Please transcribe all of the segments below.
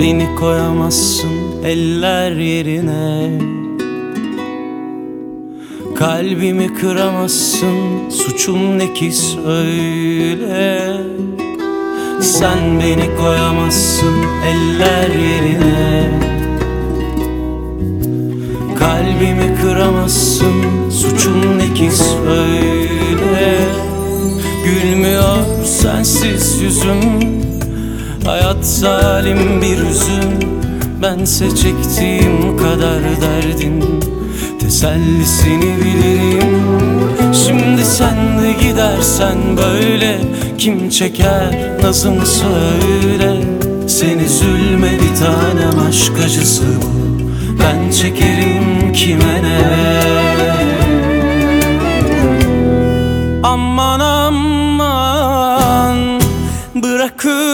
Beni koyamazsın eller yerine. Kalbimi kıramazsın Suçum ne ki söyle. Sen beni koyamazsın eller yerine. Kalbimi kıramazsın Suçum ne ki söyle. Gülmüyor sensiz yüzüm Hayat zalim bir üzüm. Bense çektiğim kadar derdin. Tesellisini bilirim. Şimdi sen de gidersen böyle Kim çeker nazımı söyle. Seni zulme bir tanem aşk acısı bu. Ben çekerim kime ne? Aman aman Bırakırsan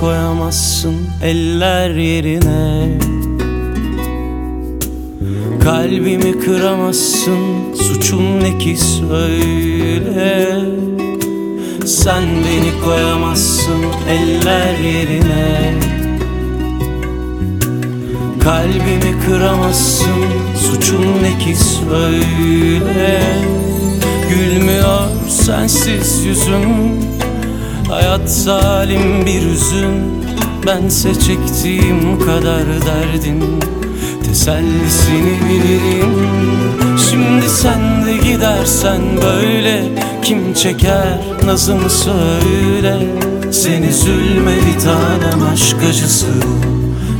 koyamazsın eller yerine. Kalbimi kıramazsın Suçum ne ki söyle. Sen beni koyamazsın eller yerine. Kalbimi kıramazsın Suçum ne ki söyle. Gülmüyor sensiz yüzüm Hayat zalim bir üzüm. Bense çektiğim kadar derdin. Tesellisini bilirim. Şimdi sen de gidersen böyle. Kim çeker? Nazımı söyle. Seni zulme bir tanem aşk acısı.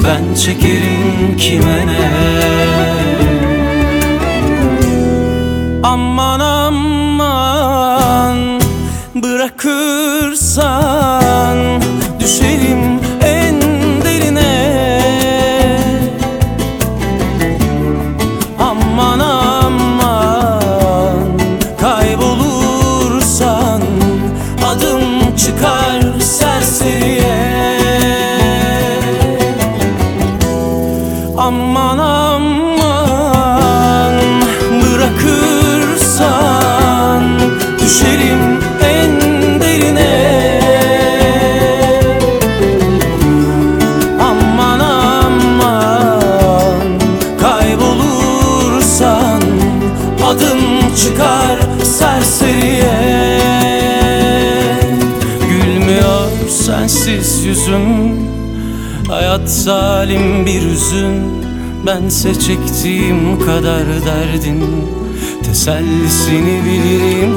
Ben çekerim kime ne? Aman aman. Bırakırsan çıkar serseriye. Aman aman Bırakırsan Düşerim en derine. Aman aman Kaybolursan Adım çıkar serseriye sensiz yüzüm Hayat zalim bir üzüm Bense çektiğim kadar derdin Tesellisini bilirim.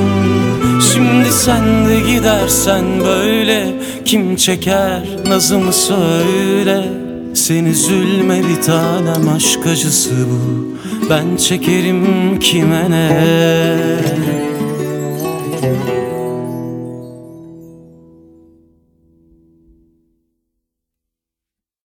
Şimdi sen de gidersen böyle Kim çeker nazımı söyle. Seni zulme bir tanem aşk acısı bu. Ben çekerim kime ne